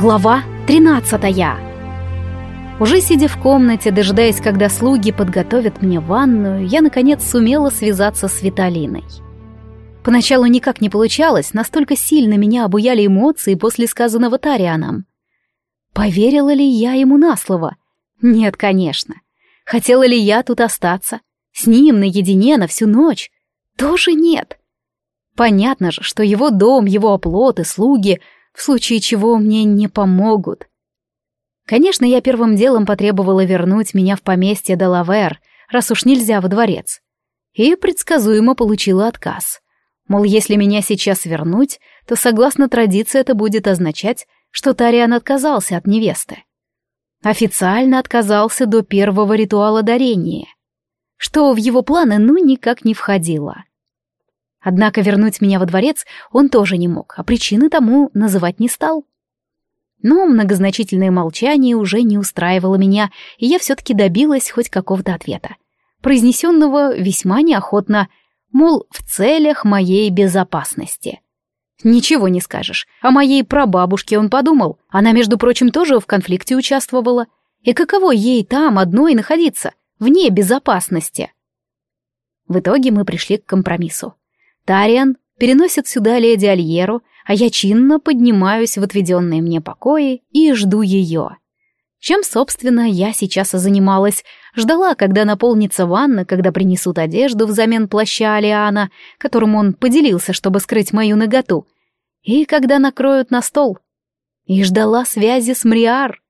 Глава 13 Уже сидя в комнате, дожидаясь, когда слуги подготовят мне ванную, я, наконец, сумела связаться с Виталиной. Поначалу никак не получалось, настолько сильно меня обуяли эмоции после сказанного Тарианом. Поверила ли я ему на слово? Нет, конечно. Хотела ли я тут остаться? С ним наедине на всю ночь? Тоже нет. Понятно же, что его дом, его оплот и слуги — в случае чего мне не помогут. Конечно, я первым делом потребовала вернуть меня в поместье Делавер, раз уж нельзя во дворец. И предсказуемо получила отказ. Мол, если меня сейчас вернуть, то, согласно традиции, это будет означать, что Тариан отказался от невесты. Официально отказался до первого ритуала дарения, что в его планы ну никак не входило. Однако вернуть меня во дворец он тоже не мог, а причины тому называть не стал. Но многозначительное молчание уже не устраивало меня, и я все-таки добилась хоть какого-то ответа, произнесенного весьма неохотно, мол, в целях моей безопасности. Ничего не скажешь, о моей прабабушке он подумал, она, между прочим, тоже в конфликте участвовала. И каково ей там одной находиться, вне безопасности? В итоге мы пришли к компромиссу. Тариан переносит сюда леди Альеру, а я чинно поднимаюсь в отведенные мне покои и жду ее. Чем, собственно, я сейчас и занималась. Ждала, когда наполнится ванна, когда принесут одежду взамен плаща Алиана, которым он поделился, чтобы скрыть мою наготу, и когда накроют на стол. И ждала связи с Мриар.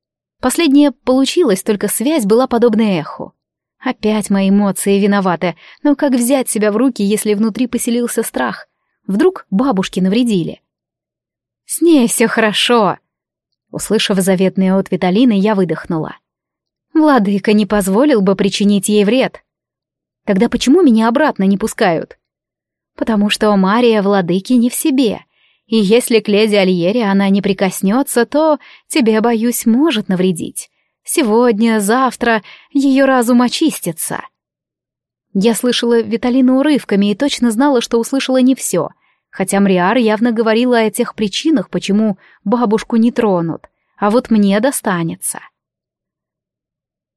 Последняя получилась, только связь была подобна эху. Опять мои эмоции виноваты, но как взять себя в руки, если внутри поселился страх? Вдруг бабушки навредили? «С ней все хорошо!» Услышав заветный от Виталины, я выдохнула. «Владыка не позволил бы причинить ей вред. Тогда почему меня обратно не пускают?» «Потому что Мария владыки не в себе, и если к леди Альере она не прикоснется, то тебе, боюсь, может навредить. Сегодня, завтра ее разум очистится. Я слышала Виталину урывками и точно знала, что услышала не все, хотя Мриар явно говорила о тех причинах, почему бабушку не тронут, а вот мне достанется.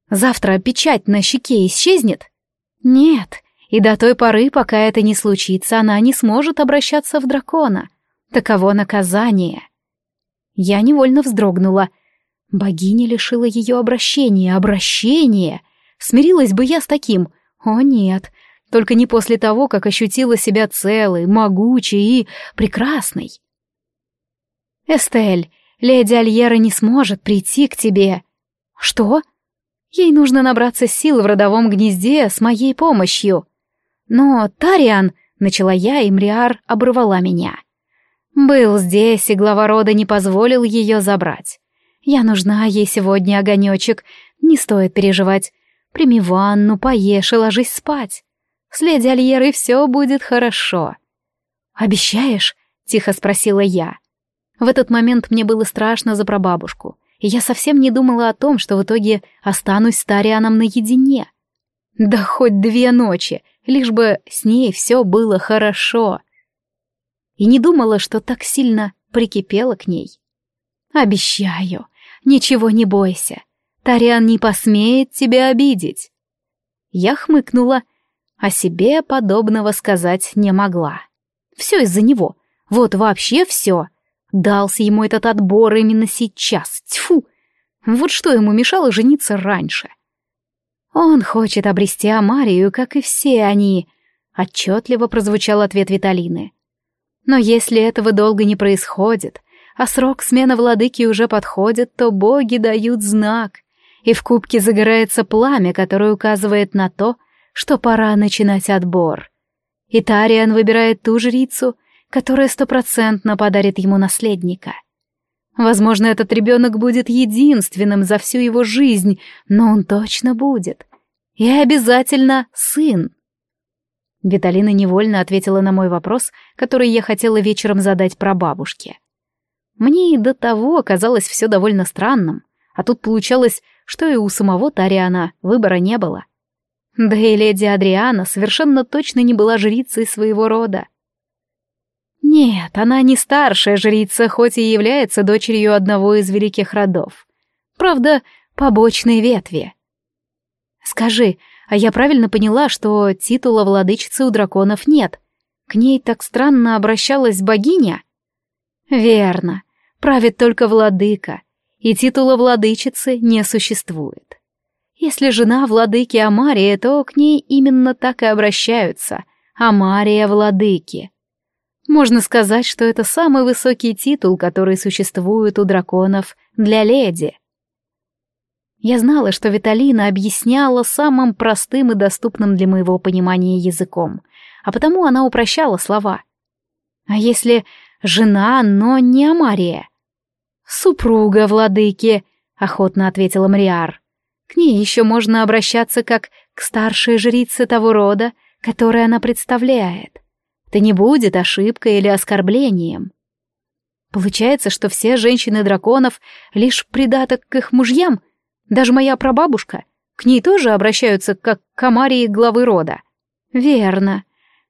Завтра печать на щеке исчезнет? Нет, и до той поры, пока это не случится, она не сможет обращаться в дракона. Таково наказание. Я невольно вздрогнула — Богиня лишила ее обращения, обращения. Смирилась бы я с таким? О нет, только не после того, как ощутила себя целой, могучей и прекрасной. «Эстель, леди Альера не сможет прийти к тебе». «Что?» «Ей нужно набраться сил в родовом гнезде с моей помощью». «Но, Тариан», — начала я, и Мриар оборвала меня. «Был здесь, и глава рода не позволил ее забрать. Я нужна ей сегодня, огонечек. Не стоит переживать. Прими ванну, поешь и ложись спать. С леди Альерой все будет хорошо. «Обещаешь?» — тихо спросила я. В этот момент мне было страшно за прабабушку, и я совсем не думала о том, что в итоге останусь с Тарианом наедине. Да хоть две ночи, лишь бы с ней все было хорошо. И не думала, что так сильно прикипела к ней. «Обещаю», Ничего не бойся. Тариан не посмеет тебя обидеть. Я хмыкнула, а себе подобного сказать не могла. Все из-за него. Вот вообще все. Дался ему этот отбор именно сейчас. Тьфу! Вот что ему мешало жениться раньше. Он хочет обрести Амарию, как и все они. Отчетливо прозвучал ответ Виталины. Но если этого долго не происходит, а срок смены владыки уже подходит, то боги дают знак, и в кубке загорается пламя, которое указывает на то, что пора начинать отбор. И Тариан выбирает ту жрицу, которая стопроцентно подарит ему наследника. Возможно, этот ребенок будет единственным за всю его жизнь, но он точно будет. И обязательно сын. Виталина невольно ответила на мой вопрос, который я хотела вечером задать про бабушке. Мне и до того казалось все довольно странным, а тут получалось, что и у самого Тариана выбора не было. Да и леди Адриана совершенно точно не была жрицей своего рода. Нет, она не старшая жрица, хоть и является дочерью одного из великих родов. Правда, побочной ветви. Скажи, а я правильно поняла, что титула владычицы у драконов нет? К ней так странно обращалась богиня? Верно, правит только владыка, и титула владычицы не существует. Если жена владыки Амария, то к ней именно так и обращаются. Амария владыки. Можно сказать, что это самый высокий титул, который существует у драконов для леди. Я знала, что Виталина объясняла самым простым и доступным для моего понимания языком, а потому она упрощала слова. А если жена, но не Амария? «Супруга владыки», — охотно ответила Мриар. К ней еще можно обращаться как к старшей жрице того рода, который она представляет. Это не будет ошибкой или оскорблением. Получается, что все женщины драконов — лишь придаток к их мужьям. Даже моя прабабушка. К ней тоже обращаются как к Амарии главы рода. Верно.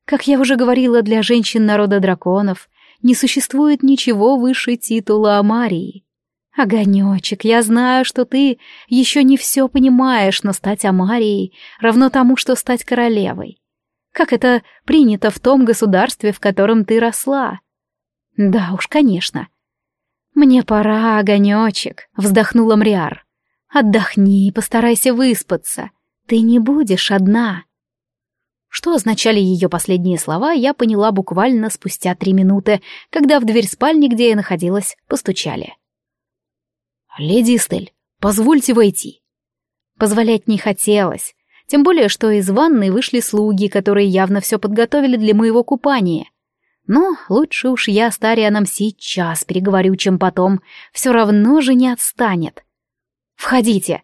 Как я уже говорила, для женщин народа драконов не существует ничего выше титула Амарии. «Огонечек, я знаю, что ты еще не все понимаешь, но стать Амарией равно тому, что стать королевой. Как это принято в том государстве, в котором ты росла?» «Да уж, конечно». «Мне пора, огонечек», — вздохнула Мриар. «Отдохни, постарайся выспаться. Ты не будешь одна». Что означали ее последние слова, я поняла буквально спустя три минуты, когда в дверь спальни, где я находилась, постучали. «Леди Эстель, позвольте войти». Позволять не хотелось, тем более, что из ванной вышли слуги, которые явно все подготовили для моего купания. Но лучше уж я с Тарианом сейчас переговорю, чем потом, все равно же не отстанет. «Входите».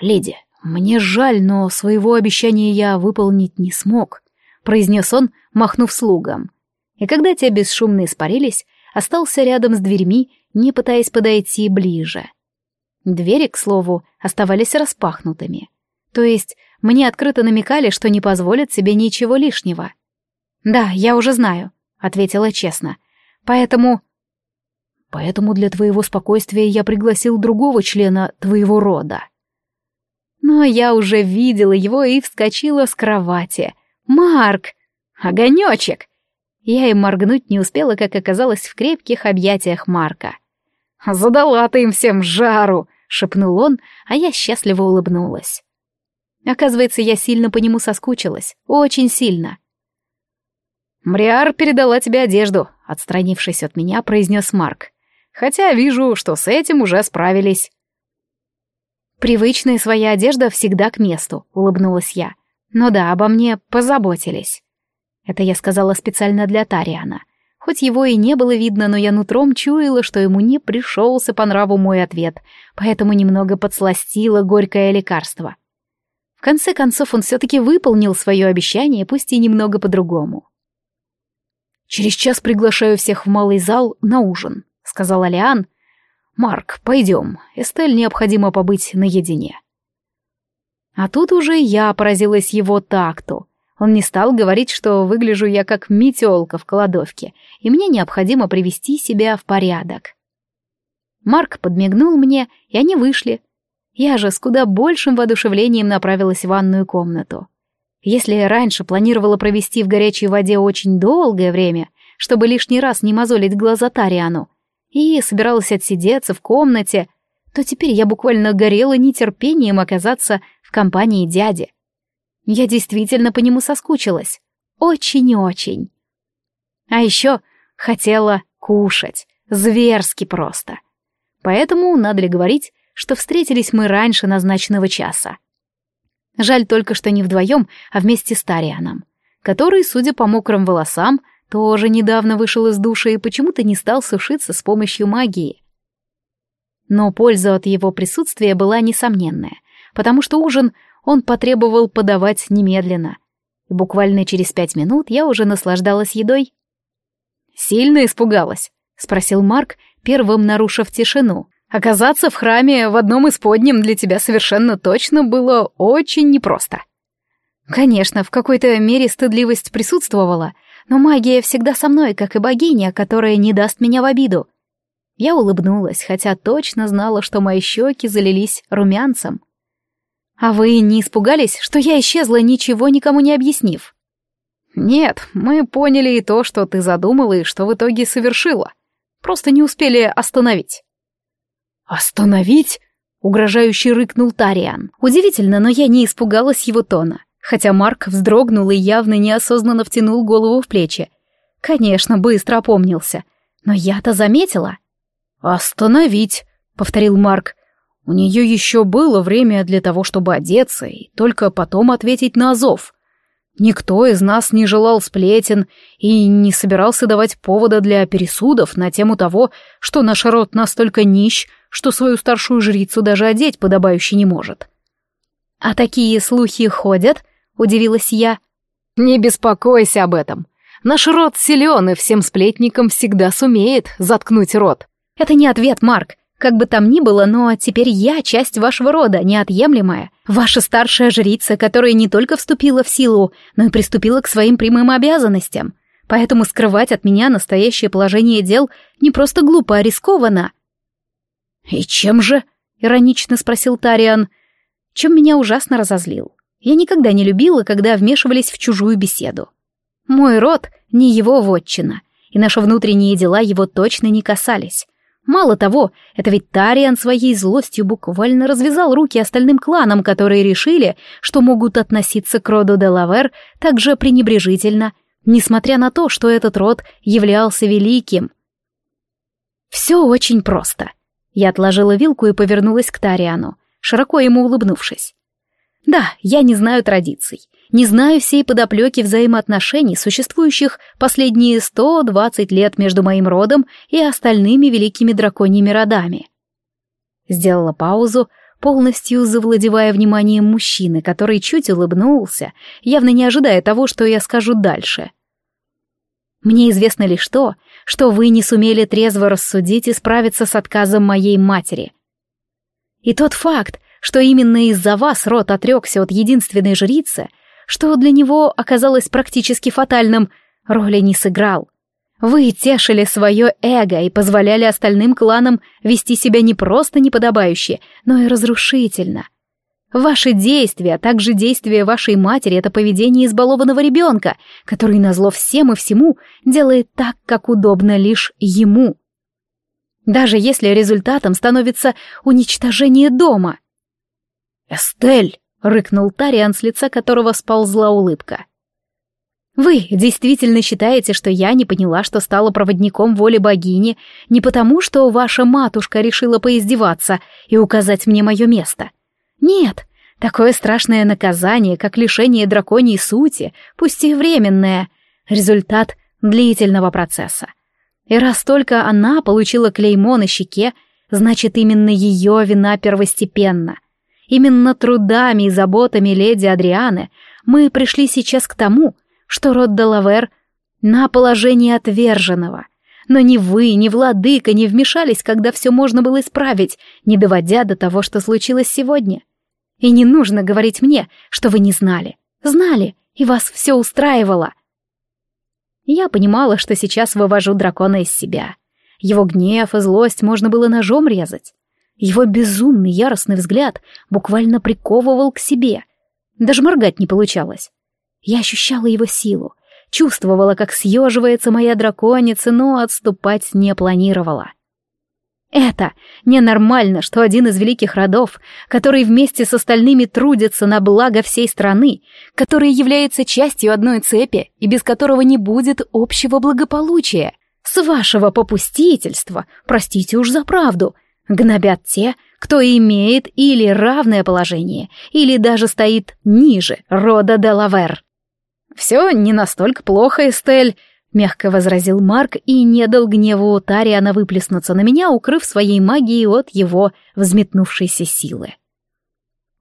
«Леди, мне жаль, но своего обещания я выполнить не смог», — произнес он, махнув слугам. И когда те бесшумно испарились, остался рядом с дверьми не пытаясь подойти ближе. Двери, к слову, оставались распахнутыми. То есть мне открыто намекали, что не позволят себе ничего лишнего. «Да, я уже знаю», — ответила честно. «Поэтому...» «Поэтому для твоего спокойствия я пригласил другого члена твоего рода». Но я уже видела его и вскочила с кровати. «Марк! Огонечек!» Я и моргнуть не успела, как оказалось в крепких объятиях Марка. «Задала ты им всем жару!» — шепнул он, а я счастливо улыбнулась. Оказывается, я сильно по нему соскучилась, очень сильно. «Мриар передала тебе одежду», — отстранившись от меня, произнес Марк. «Хотя вижу, что с этим уже справились». «Привычная своя одежда всегда к месту», — улыбнулась я. «Но да, обо мне позаботились». Это я сказала специально для Тариана — Хоть его и не было видно, но я нутром чуяла, что ему не пришелся по нраву мой ответ, поэтому немного подсластила горькое лекарство. В конце концов, он все-таки выполнил свое обещание, пусть и немного по-другому. «Через час приглашаю всех в малый зал на ужин», — сказал Алиан. «Марк, пойдем, Эстель необходимо побыть наедине». А тут уже я поразилась его такту — он не стал говорить, что выгляжу я как метелка в кладовке, и мне необходимо привести себя в порядок. Марк подмигнул мне, и они вышли. Я же с куда большим воодушевлением направилась в ванную комнату. Если раньше планировала провести в горячей воде очень долгое время, чтобы лишний раз не мозолить глаза Тариану, и собиралась отсидеться в комнате, то теперь я буквально горела нетерпением оказаться в компании дяди. Я действительно по нему соскучилась. Очень-очень. А еще хотела кушать. Зверски просто. Поэтому надо ли говорить, что встретились мы раньше назначенного часа. Жаль только, что не вдвоем, а вместе с Тарианом, который, судя по мокрым волосам, тоже недавно вышел из душа и почему-то не стал сушиться с помощью магии. Но польза от его присутствия была несомненная, потому что ужин он потребовал подавать немедленно. И буквально через пять минут я уже наслаждалась едой. «Сильно испугалась?» — спросил Марк, первым нарушив тишину. «Оказаться в храме в одном из подним для тебя совершенно точно было очень непросто». Конечно, в какой-то мере стыдливость присутствовала, но магия всегда со мной, как и богиня, которая не даст меня в обиду. Я улыбнулась, хотя точно знала, что мои щеки залились румянцем. «А вы не испугались, что я исчезла, ничего никому не объяснив?» «Нет, мы поняли и то, что ты задумала и что в итоге совершила. Просто не успели остановить». «Остановить?» — угрожающе рыкнул Тариан. Удивительно, но я не испугалась его тона, хотя Марк вздрогнул и явно неосознанно втянул голову в плечи. Конечно, быстро опомнился. Но я-то заметила. «Остановить», — повторил Марк. «У нее еще было время для того, чтобы одеться, и только потом ответить на зов. Никто из нас не желал сплетен и не собирался давать повода для пересудов на тему того, что наш род настолько нищ, что свою старшую жрицу даже одеть подобающе не может». «А такие слухи ходят?» — удивилась я. «Не беспокойся об этом. Наш род силен, и всем сплетникам всегда сумеет заткнуть рот. Это не ответ, Марк. Как бы там ни было, но теперь я часть вашего рода, неотъемлемая. Ваша старшая жрица, которая не только вступила в силу, но и приступила к своим прямым обязанностям. Поэтому скрывать от меня настоящее положение дел не просто глупо, а рискованно. «И чем же?» — иронично спросил Тариан. Чем меня ужасно разозлил. Я никогда не любила, когда вмешивались в чужую беседу. Мой род — не его вотчина, и наши внутренние дела его точно не касались. Мало того, это ведь Тариан своей злостью буквально развязал руки остальным кланам, которые решили, что могут относиться к роду Делавер так же пренебрежительно, несмотря на то, что этот род являлся великим. Все очень просто. Я отложила вилку и повернулась к Тариану, широко ему улыбнувшись. Да, я не знаю традиций, не знаю всей подоплеки взаимоотношений, существующих последние 120 лет между моим родом и остальными великими драконьими родами. Сделала паузу, полностью завладевая вниманием мужчины, который чуть улыбнулся, явно не ожидая того, что я скажу дальше. Мне известно лишь то, что вы не сумели трезво рассудить и справиться с отказом моей матери. И тот факт, что именно из-за вас род отрекся от единственной жрицы — что для него оказалось практически фатальным, роли не сыграл. Вы тешили свое эго и позволяли остальным кланам вести себя не просто неподобающе, но и разрушительно. Ваши действия, а также действия вашей матери — это поведение избалованного ребенка, который назло всем и всему делает так, как удобно лишь ему. Даже если результатом становится уничтожение дома. «Эстель!» рыкнул Тариан, с лица которого сползла улыбка. «Вы действительно считаете, что я не поняла, что стала проводником воли богини не потому, что ваша матушка решила поиздеваться и указать мне мое место? Нет, такое страшное наказание, как лишение драконьей сути, пусть и временное, результат длительного процесса. И раз только она получила клеймо на щеке, значит, именно ее вина первостепенна. Именно трудами и заботами леди Адрианы мы пришли сейчас к тому, что род Делавер на положение отверженного. Но ни вы, ни владыка не вмешались, когда все можно было исправить, не доводя до того, что случилось сегодня. И не нужно говорить мне, что вы не знали. Знали, и вас все устраивало. Я понимала, что сейчас вывожу дракона из себя. Его гнев и злость можно было ножом резать. Его безумный яростный взгляд буквально приковывал к себе. Даже моргать не получалось. Я ощущала его силу, чувствовала, как съеживается моя драконица, но отступать не планировала. Это ненормально, что один из великих родов, который вместе с остальными трудится на благо всей страны, который является частью одной цепи и без которого не будет общего благополучия, с вашего попустительства, простите уж за правду, Гнобят те, кто имеет или равное положение, или даже стоит ниже рода Делавер. «Все не настолько плохо, Эстель», — мягко возразил Марк и не дал гневу Тариана выплеснуться на меня, укрыв своей магией от его взметнувшейся силы.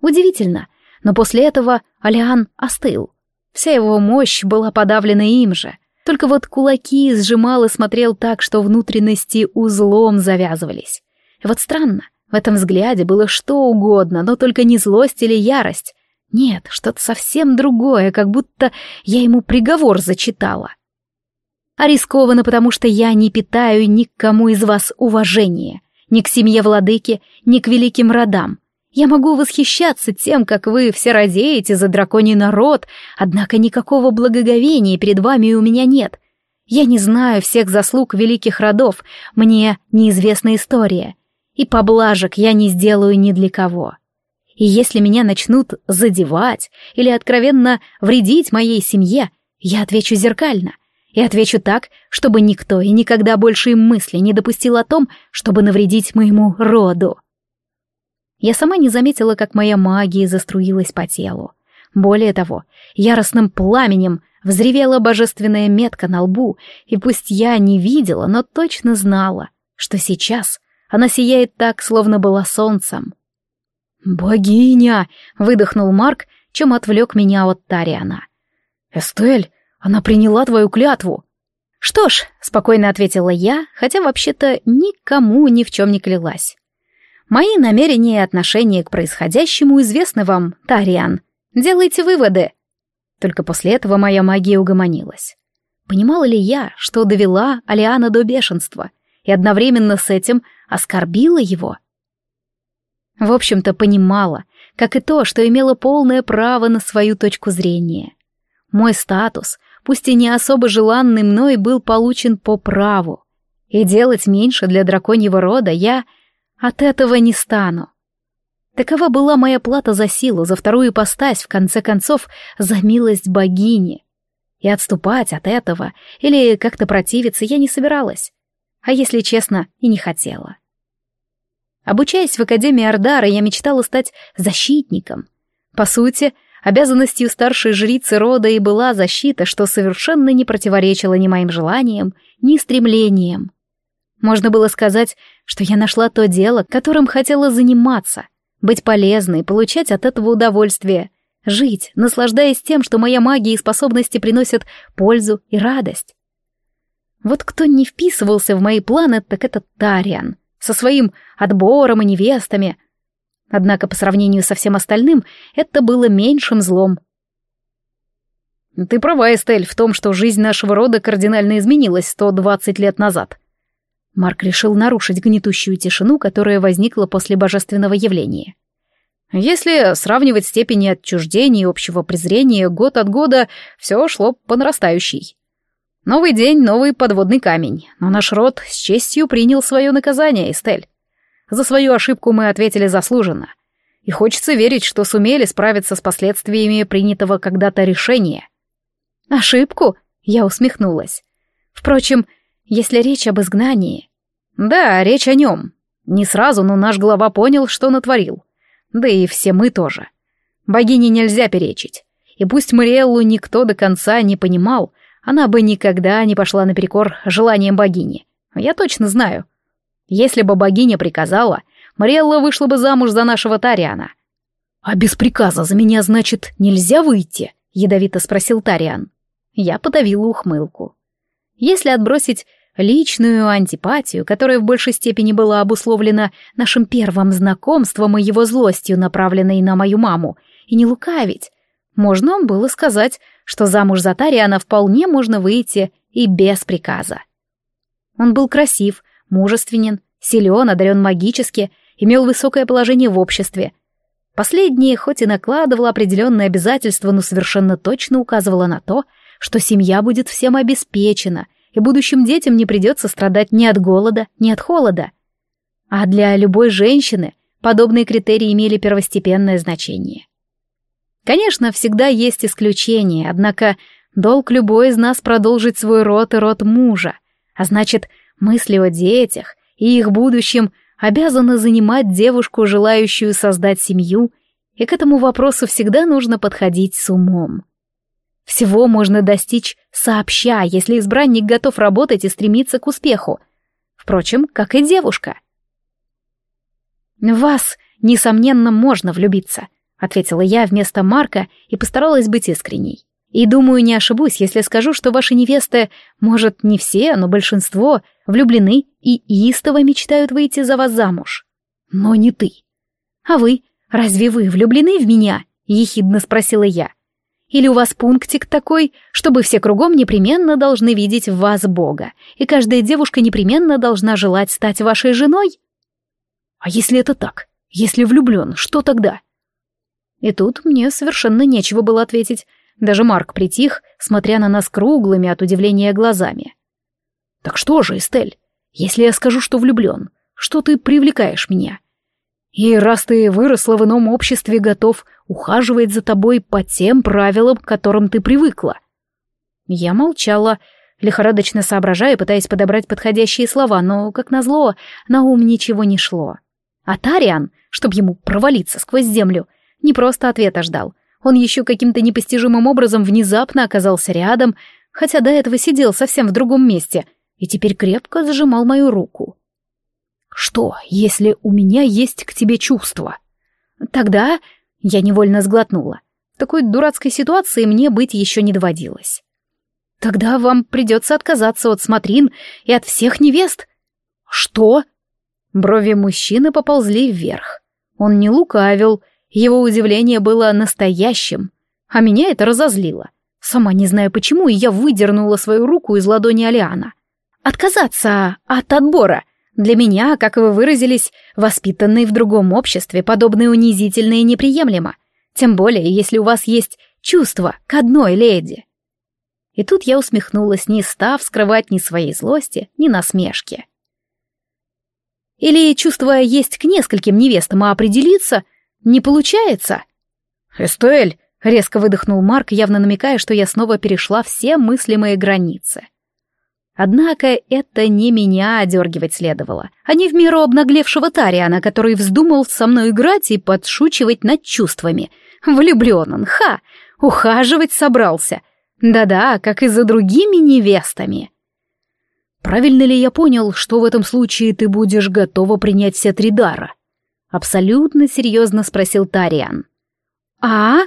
Удивительно, но после этого Алиан остыл. Вся его мощь была подавлена им же. Только вот кулаки сжимал и смотрел так, что внутренности узлом завязывались. Вот странно, в этом взгляде было что угодно, но только не злость или ярость. Нет, что-то совсем другое, как будто я ему приговор зачитала. А рискованно, потому что я не питаю ни к кому из вас уважения, ни к семье владыки, ни к великим родам. Я могу восхищаться тем, как вы все радеете за драконий народ, однако никакого благоговения перед вами у меня нет. Я не знаю всех заслуг великих родов, мне неизвестна история, и поблажек я не сделаю ни для кого. И если меня начнут задевать или откровенно вредить моей семье, я отвечу зеркально. И отвечу так, чтобы никто и никогда больше им мысли не допустил о том, чтобы навредить моему роду. Я сама не заметила, как моя магия заструилась по телу. Более того, яростным пламенем взревела божественная метка на лбу, и пусть я не видела, но точно знала, что сейчас она сияет так, словно была солнцем. «Богиня!» — выдохнул Марк, чем отвлек меня от Тариана. «Эстель, она приняла твою клятву!» «Что ж», — спокойно ответила я, хотя вообще-то никому ни в чем не клялась. «Мои намерения и отношения к происходящему известны вам, Тариан. Делайте выводы». Только после этого моя магия угомонилась. Понимала ли я, что довела Алиана до бешенства, и одновременно с этим оскорбила его? В общем-то, понимала, как и то, что имела полное право на свою точку зрения. Мой статус, пусть и не особо желанный мной, был получен по праву. И делать меньше для драконьего рода я от этого не стану. Такова была моя плата за силу, за вторую ипостась, в конце концов, за милость богини. И отступать от этого или как-то противиться я не собиралась. А если честно, и не хотела. Обучаясь в Академии Ардара, я мечтала стать защитником. По сути, обязанностью старшей жрицы рода и была защита, что совершенно не противоречило ни моим желаниям, ни стремлениям. Можно было сказать, что я нашла то дело, которым хотела заниматься, быть полезной, получать от этого удовольствие, жить, наслаждаясь тем, что моя магия и способности приносят пользу и радость. Вот кто не вписывался в мои планы, так это Тариан — со своим отбором и невестами. Однако по сравнению со всем остальным это было меньшим злом. «Ты права, Эстель, в том, что жизнь нашего рода кардинально изменилась 120 лет назад». Марк решил нарушить гнетущую тишину, которая возникла после божественного явления. Если сравнивать степени отчуждения и общего презрения год от года, все шло по нарастающей. Новый день, новый подводный камень. Но наш род с честью принял свое наказание, Эстель. За свою ошибку мы ответили заслуженно. И хочется верить, что сумели справиться с последствиями принятого когда-то решения. Ошибку? Я усмехнулась. Впрочем, если речь об изгнании... Да, речь о нем. Не сразу, но наш глава понял, что натворил. Да и все мы тоже. Богине нельзя перечить. И пусть Мариэллу никто до конца не понимал, она бы никогда не пошла наперекор желаниям богини. Я точно знаю. Если бы богиня приказала, Мариэлла вышла бы замуж за нашего Тариана. «А без приказа за меня, значит, нельзя выйти?» — ядовито спросил Тариан. Я подавила ухмылку. Если отбросить личную антипатию, которая в большей степени была обусловлена нашим первым знакомством и его злостью, направленной на мою маму, и не лукавить, можно было сказать, что замуж за Тариана вполне можно выйти и без приказа. Он был красив, мужественен, силен, одарен магически, имел высокое положение в обществе. Последнее хоть и накладывало определенные обязательства, но совершенно точно указывало на то, что семья будет всем обеспечена, и будущим детям не придется страдать ни от голода, ни от холода. А для любой женщины подобные критерии имели первостепенное значение. Конечно, всегда есть исключения, однако долг любой из нас продолжить свой род и род мужа, а значит, мысли о детях и их будущем обязаны занимать девушку, желающую создать семью, и к этому вопросу всегда нужно подходить с умом. Всего можно достичь сообща, если избранник готов работать и стремиться к успеху. Впрочем, как и девушка. Вас, несомненно, можно влюбиться — ответила я вместо Марка и постаралась быть искренней. И думаю, не ошибусь, если скажу, что ваши невесты, может, не все, но большинство, влюблены и истово мечтают выйти за вас замуж. Но не ты. А вы? Разве вы влюблены в меня? Ехидно спросила я. Или у вас пунктик такой, чтобы все кругом непременно должны видеть в вас Бога, и каждая девушка непременно должна желать стать вашей женой? А если это так? Если влюблен, что тогда? И тут мне совершенно нечего было ответить. Даже Марк притих, смотря на нас круглыми от удивления глазами. «Так что же, Эстель, если я скажу, что влюблен, что ты привлекаешь меня? И раз ты выросла в ином обществе, готов ухаживать за тобой по тем правилам, к которым ты привыкла. Я молчала, лихорадочно соображая, пытаясь подобрать подходящие слова, но, как назло, на ум ничего не шло. А Тариан, чтобы ему провалиться сквозь землю, не просто ответа ждал. Он еще каким-то непостижимым образом внезапно оказался рядом, хотя до этого сидел совсем в другом месте, и теперь крепко зажимал мою руку. Что, если у меня есть к тебе чувства? Тогда я невольно сглотнула. В такой дурацкой ситуации мне быть еще не доводилось. Тогда вам придется отказаться от смотрин и от всех невест. Что? Брови мужчины поползли вверх. Он не лукавил, его удивление было настоящим, а меня это разозлило. Сама не знаю почему, я выдернула свою руку из ладони Алиана. Отказаться от отбора — для меня, как вы выразились, воспитанный в другом обществе, подобное унизительно и неприемлемо. Тем более, если у вас есть чувство к одной леди. И тут я усмехнулась, не став скрывать ни своей злости, ни насмешки. Или чувство есть к нескольким невестам, а определиться не получается? «Эстуэль!» — резко выдохнул Марк, явно намекая, что я снова перешла все мыслимые границы. Однако это не меня одергивать следовало, а не в меру обнаглевшего Тариана, который вздумал со мной играть и подшучивать над чувствами. Влюблен он, ха! Ухаживать собрался. Да-да, как и за другими невестами. Правильно ли я понял, что в этом случае ты будешь готова принять все три дара? Абсолютно серьезно спросил Тариан. А?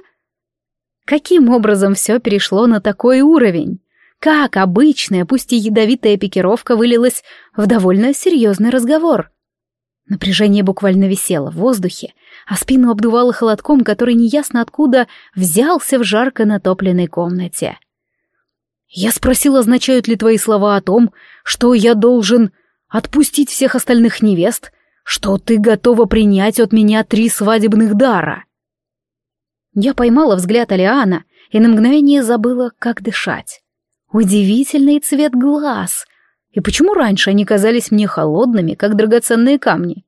Каким образом все перешло на такой уровень? Как обычная, пусть и ядовитая пикировка вылилась в довольно серьезный разговор. Напряжение буквально висело в воздухе, а спину обдувало холодком, который неясно откуда взялся в жарко натопленной комнате. «Я спросил, означают ли твои слова о том, что я должен отпустить всех остальных невест, что ты готова принять от меня три свадебных дара?» Я поймала взгляд Алиана и на мгновение забыла, как дышать. Удивительный цвет глаз. И почему раньше они казались мне холодными, как драгоценные камни?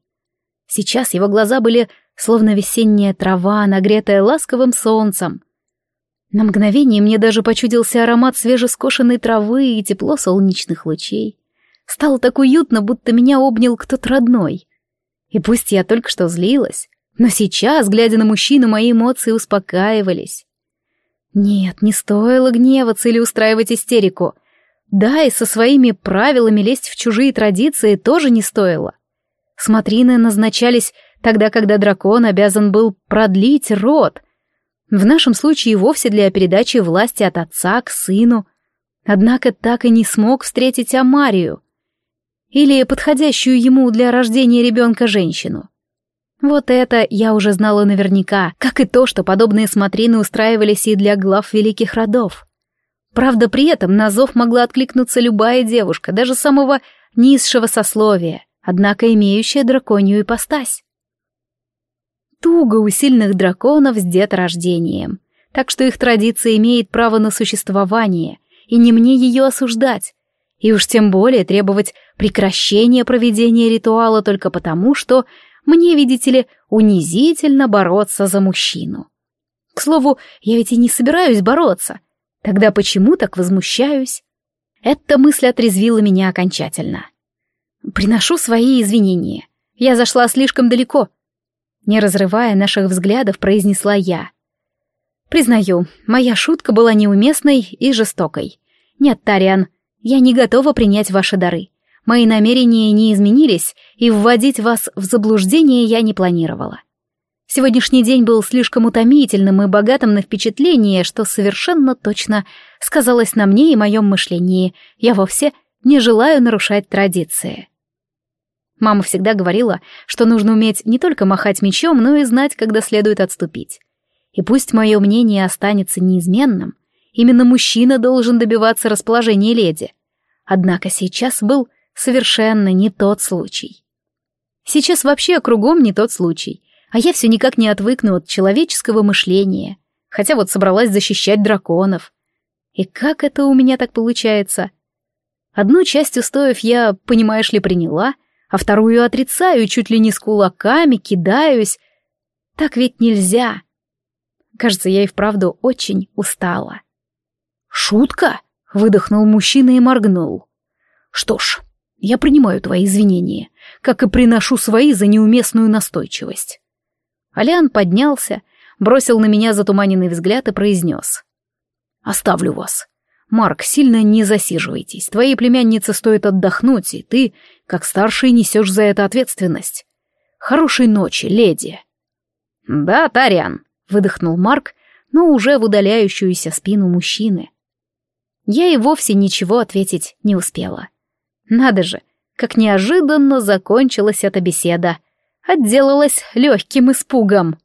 Сейчас его глаза были словно весенняя трава, нагретая ласковым солнцем. На мгновение мне даже почудился аромат свежескошенной травы и тепло солнечных лучей. Стало так уютно, будто меня обнял кто-то родной. И пусть я только что злилась, но сейчас, глядя на мужчину, мои эмоции успокаивались. Нет, не стоило гневаться или устраивать истерику. Да, и со своими правилами лезть в чужие традиции тоже не стоило. Смотрины назначались тогда, когда дракон обязан был продлить род. В нашем случае вовсе для передачи власти от отца к сыну. Однако так и не смог встретить Амарию. Или подходящую ему для рождения ребенка женщину. Вот это я уже знала наверняка, как и то, что подобные смотрины устраивались и для глав великих родов. Правда, при этом на зов могла откликнуться любая девушка, даже самого низшего сословия, однако имеющая драконью ипостась. Туго у сильных драконов с деторождением, так что их традиция имеет право на существование, и не мне ее осуждать, и уж тем более требовать прекращения проведения ритуала только потому, что мне, видите ли, унизительно бороться за мужчину. К слову, я ведь и не собираюсь бороться. Тогда почему так возмущаюсь? Эта мысль отрезвила меня окончательно. Приношу свои извинения. Я зашла слишком далеко. Не разрывая наших взглядов, произнесла я. Признаю, моя шутка была неуместной и жестокой. Нет, Тариан, я не готова принять ваши дары. Мои намерения не изменились, и вводить вас в заблуждение я не планировала. Сегодняшний день был слишком утомительным и богатым на впечатление, что совершенно точно сказалось на мне и моем мышлении. Я вовсе не желаю нарушать традиции. Мама всегда говорила, что нужно уметь не только махать мечом, но и знать, когда следует отступить. И пусть мое мнение останется неизменным, именно мужчина должен добиваться расположения леди. Однако сейчас был совершенно не тот случай. Сейчас вообще кругом не тот случай, а я все никак не отвыкну от человеческого мышления, хотя вот собралась защищать драконов. И как это у меня так получается? Одну часть устоев я, понимаешь ли, приняла, а вторую отрицаю, чуть ли не с кулаками, кидаюсь. Так ведь нельзя. Кажется, я и вправду очень устала. «Шутка?» — выдохнул мужчина и моргнул. «Что ж, я принимаю твои извинения, как и приношу свои за неуместную настойчивость». Алиан поднялся, бросил на меня затуманенный взгляд и произнес. «Оставлю вас. Марк, сильно не засиживайтесь. Твоей племяннице стоит отдохнуть, и ты, как старший, несешь за это ответственность. Хорошей ночи, леди». «Да, Тариан», — выдохнул Марк, но уже в удаляющуюся спину мужчины. Я и вовсе ничего ответить не успела. Надо же, как неожиданно закончилась эта беседа. Отделалась легким испугом.